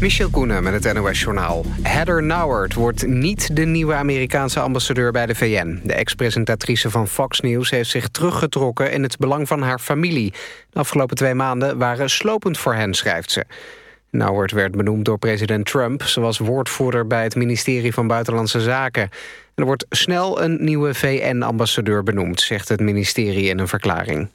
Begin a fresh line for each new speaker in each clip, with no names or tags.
Michel Koenen met het NOS-journaal. Heather Nauert wordt niet de nieuwe Amerikaanse ambassadeur bij de VN. De ex-presentatrice van Fox News heeft zich teruggetrokken... in het belang van haar familie. De afgelopen twee maanden waren slopend voor hen, schrijft ze. Nauert werd benoemd door president Trump. Ze was woordvoerder bij het ministerie van Buitenlandse Zaken. er wordt snel een nieuwe VN-ambassadeur benoemd... zegt het ministerie in een verklaring.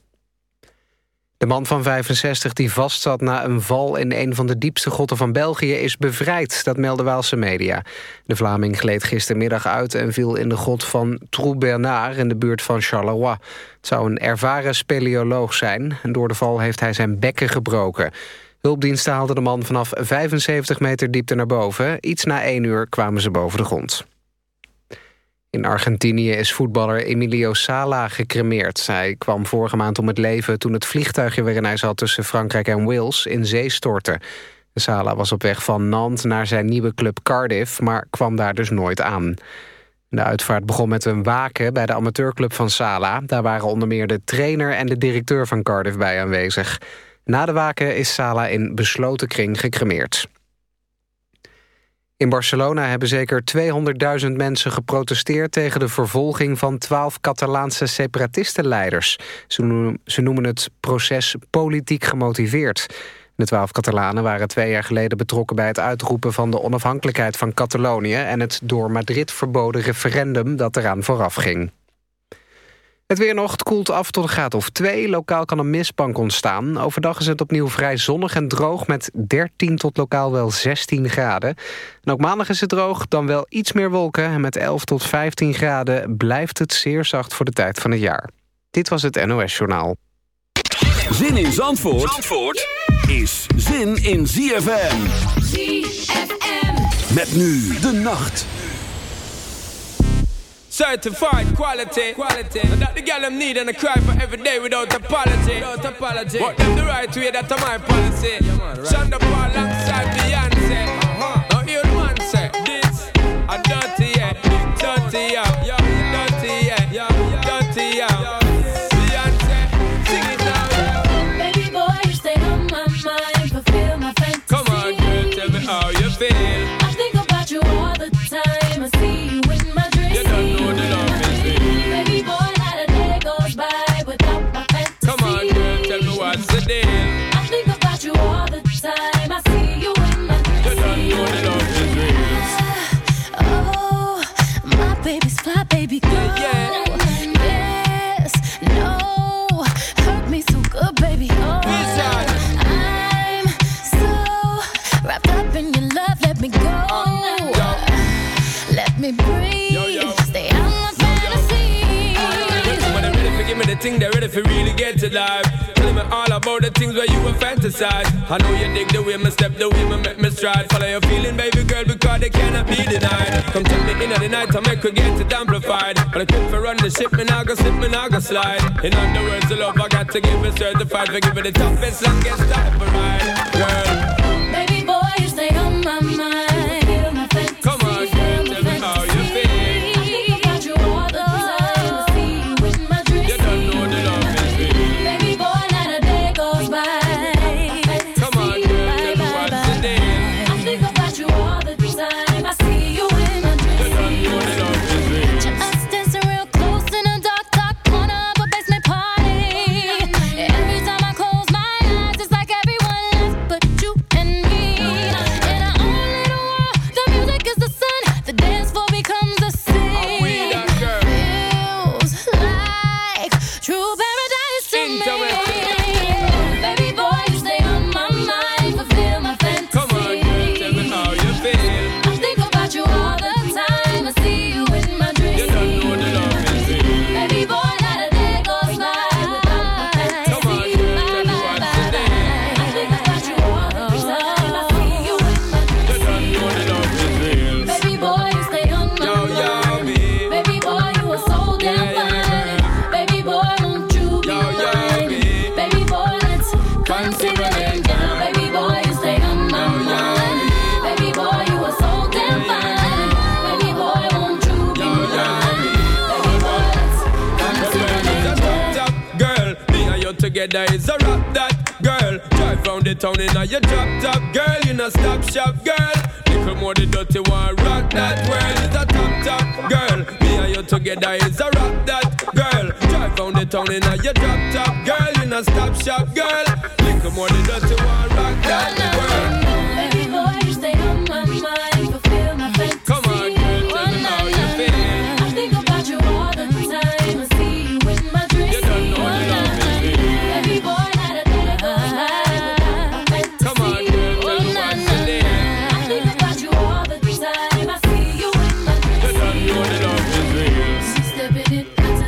De man van 65 die vastzat na een val in een van de diepste grotten van België is bevrijd, dat melden Waalse media. De Vlaming gleed gistermiddag uit en viel in de grot van Trou Bernard in de buurt van Charleroi. Het zou een ervaren speleoloog zijn en door de val heeft hij zijn bekken gebroken. Hulpdiensten haalden de man vanaf 75 meter diepte naar boven. Iets na één uur kwamen ze boven de grond. In Argentinië is voetballer Emilio Sala gecremeerd. Hij kwam vorige maand om het leven toen het vliegtuigje waarin hij zat... tussen Frankrijk en Wales in zee stortte. Sala was op weg van Nantes naar zijn nieuwe club Cardiff... maar kwam daar dus nooit aan. De uitvaart begon met een waken bij de amateurclub van Sala. Daar waren onder meer de trainer en de directeur van Cardiff bij aanwezig. Na de waken is Sala in besloten kring gecremeerd. In Barcelona hebben zeker 200.000 mensen geprotesteerd... tegen de vervolging van twaalf Catalaanse separatistenleiders. Ze noemen, ze noemen het proces politiek gemotiveerd. De twaalf Catalanen waren twee jaar geleden betrokken... bij het uitroepen van de onafhankelijkheid van Catalonië... en het door Madrid verboden referendum dat eraan vooraf ging. Het weer nog, koelt af tot een graad of 2. Lokaal kan een mistbank ontstaan. Overdag is het opnieuw vrij zonnig en droog... met 13 tot lokaal wel 16 graden. En ook maandag is het droog, dan wel iets meer wolken... en met 11 tot 15 graden blijft het zeer zacht voor de tijd van het jaar. Dit was het NOS Journaal.
Zin in Zandvoort, Zandvoort is zin in ZFM. ZFM. Met nu de nacht.
Certified quality, quality. And that the girl them need and I cry for every day without apology. Without apology. But them the right way, that's my policy. Yeah, man, right. Shonda Paul alongside Beyonce. Uh-huh. Now hear one say, this a dirty yeah, dirty yeah, thing, they're ready for really get to life. Telling me all about the things where you were fantasize. I know you dig the way me step, the way me make me stride. Follow your feeling, baby girl, because they cannot be denied. Come tell me in the night, I make her get it amplified. But I quit for run the ship, me now go slip, me now go slide. In other words, the love I got to give it certified for giving the toughest, longest type of ride. Girl,
Baby boy, you stay on my mind.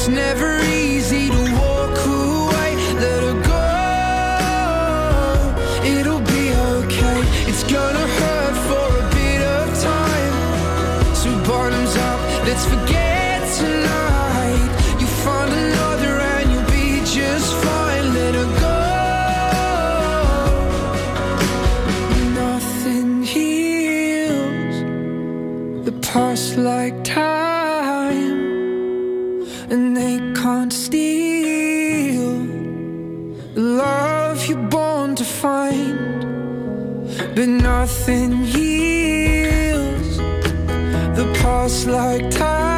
It's never easy to walk away. Let her go. It'll be okay. It's gonna hurt for a bit of time. So bottoms up, let's forget tonight. You find another and you'll be just fine. Let her go. Nothing heals the past like time, But nothing heals the past like time,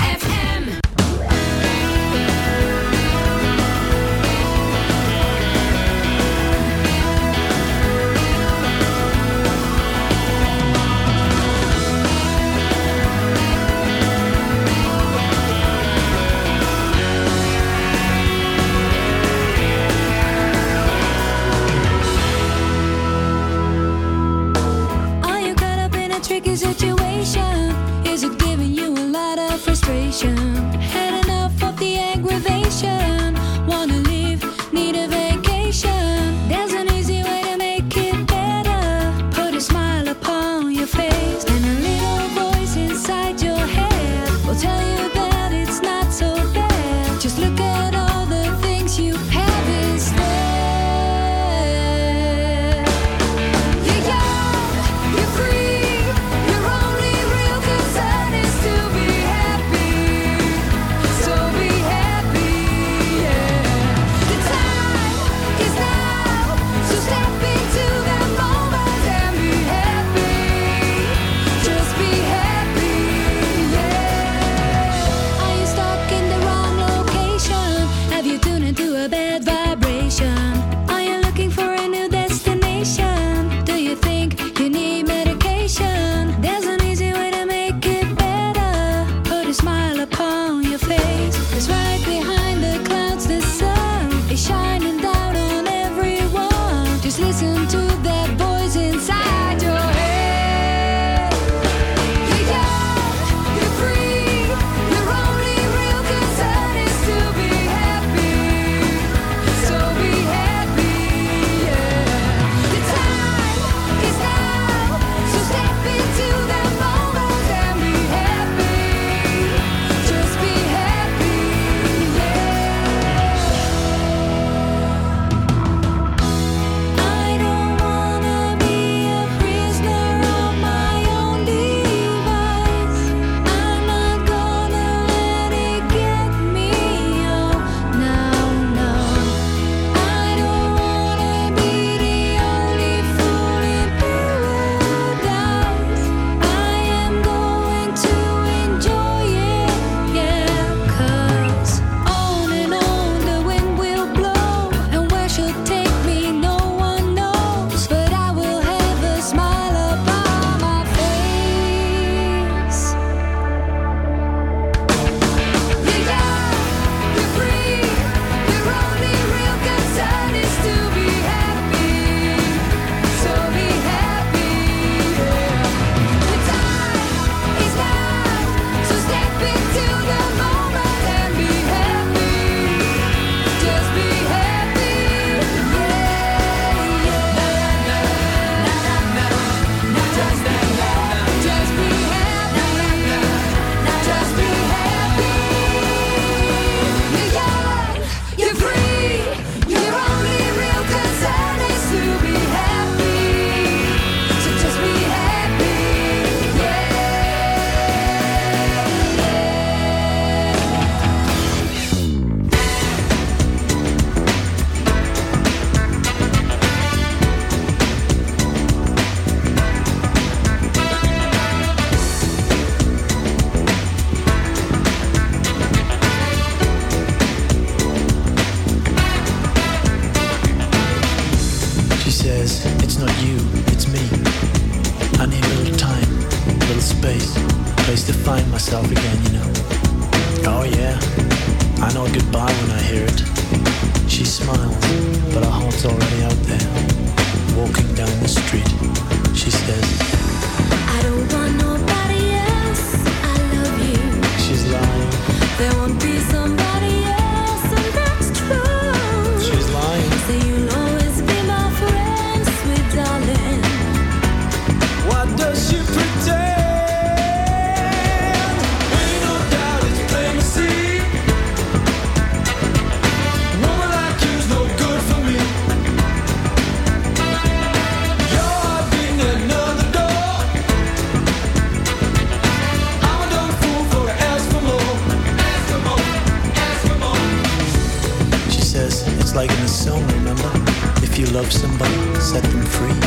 free.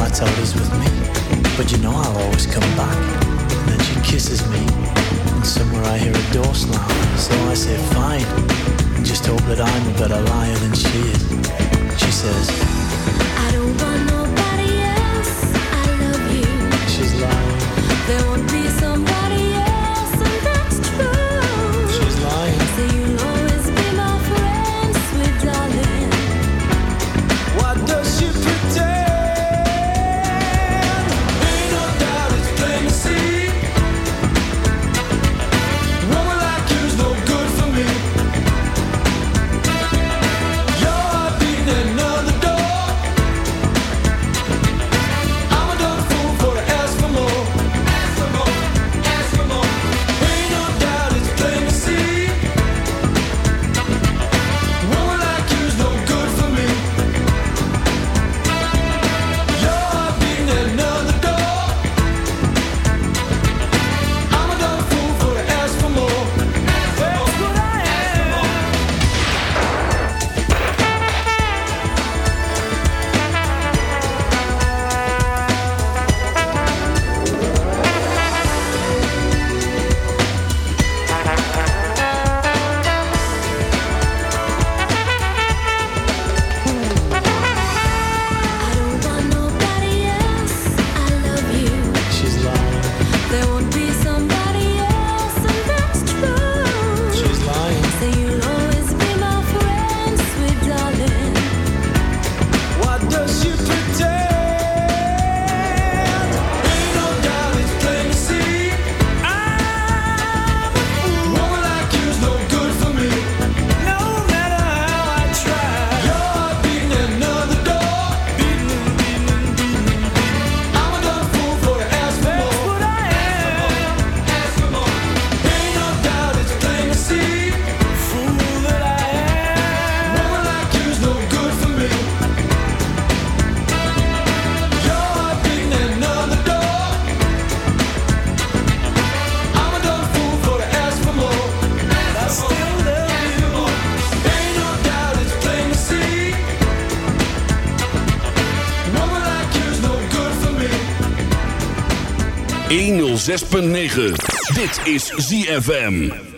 My
toes is with
6.9. Dit is ZFM.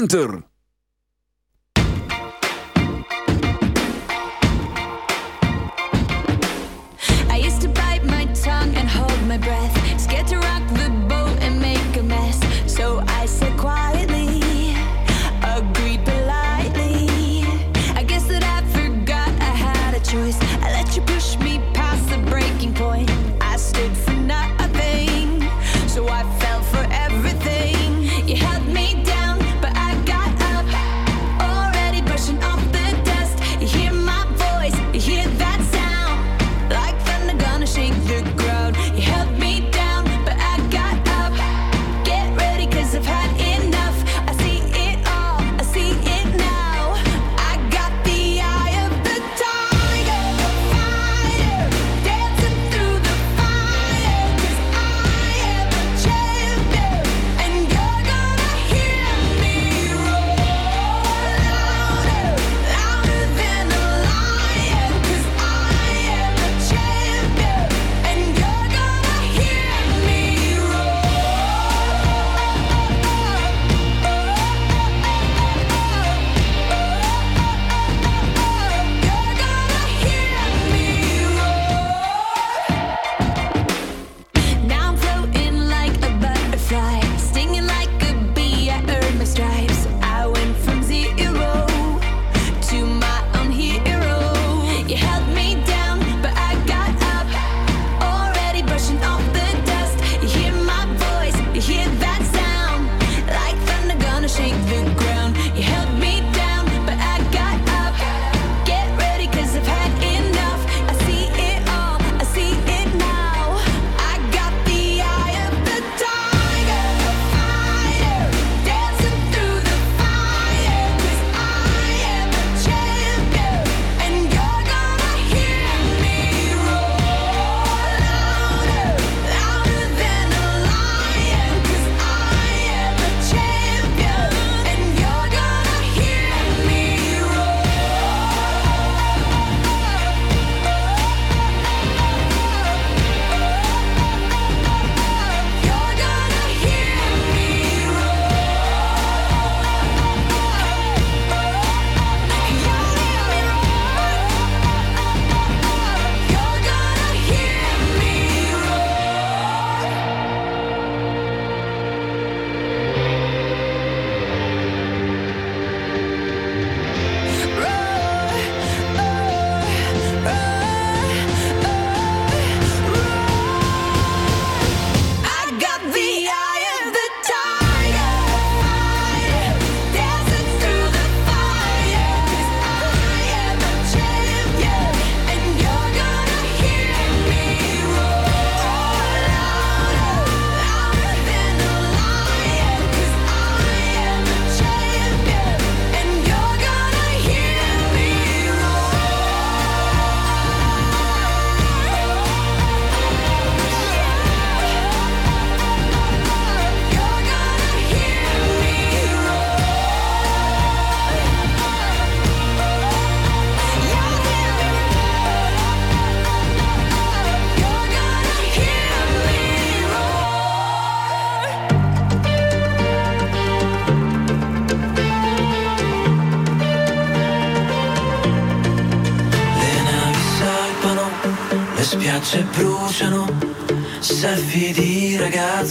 winter.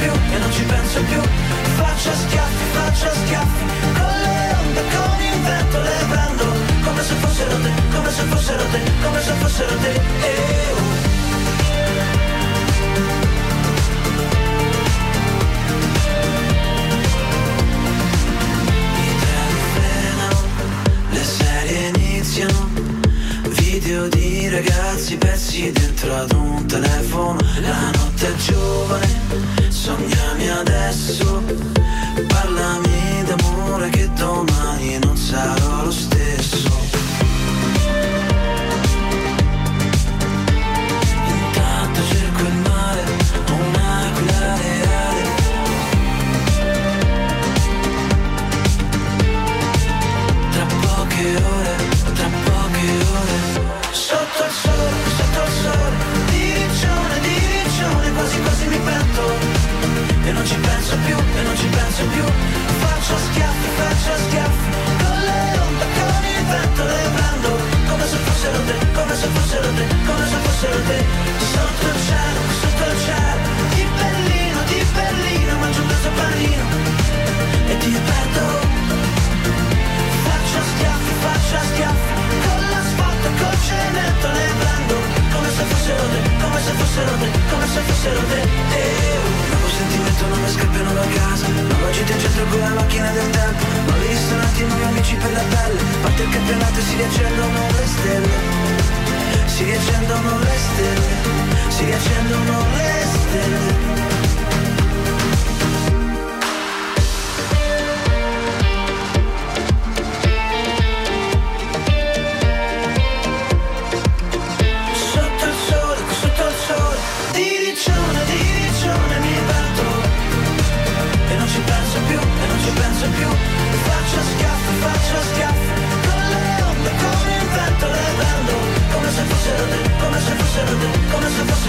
più e non ci penso più. Faccio schiaffi, faccio schiaffi Con le onde, con il vento le prendo. Come se fossero te, come se fossero te, come se fossero te. Eh, oh. Le serie iniziano. Video di ragazzi pezzi dentro ad un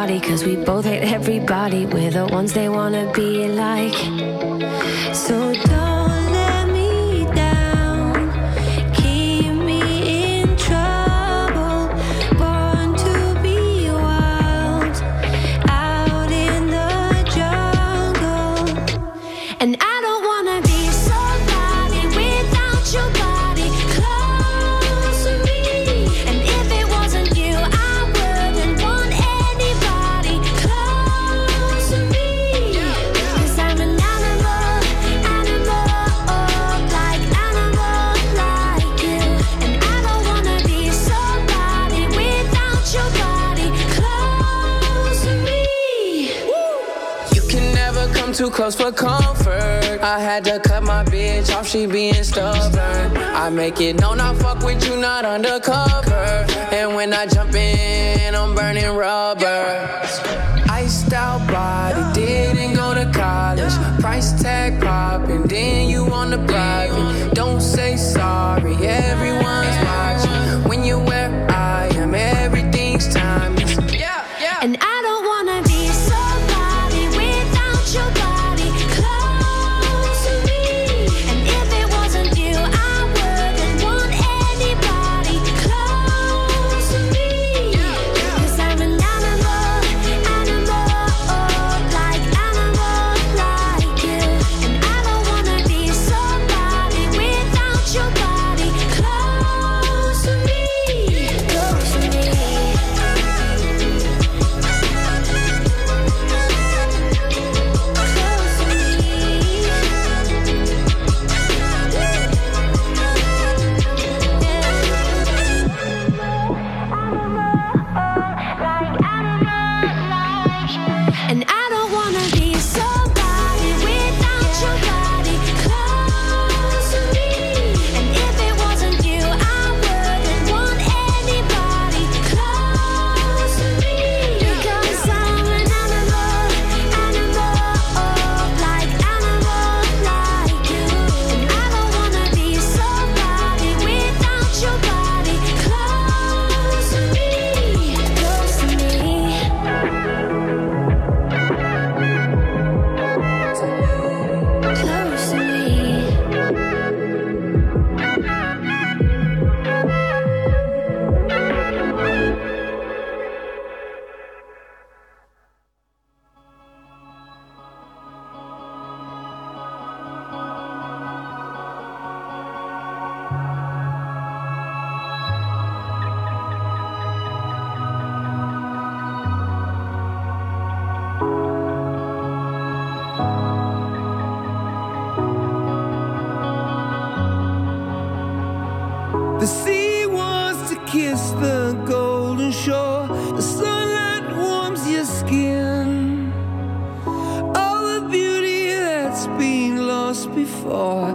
cause we both hate everybody. We're the ones they wanna be like. close
for comfort. I had to cut my bitch off, she being stubborn. I make it known I fuck with you, not undercover. And when I jump in, I'm burning rubber. Iced out body, didn't go to college. Price tag popping, then you on the block. Don't say sorry,
everyone
The sea wants to kiss the golden shore. The sunlight warms your skin. All the beauty that's been lost before.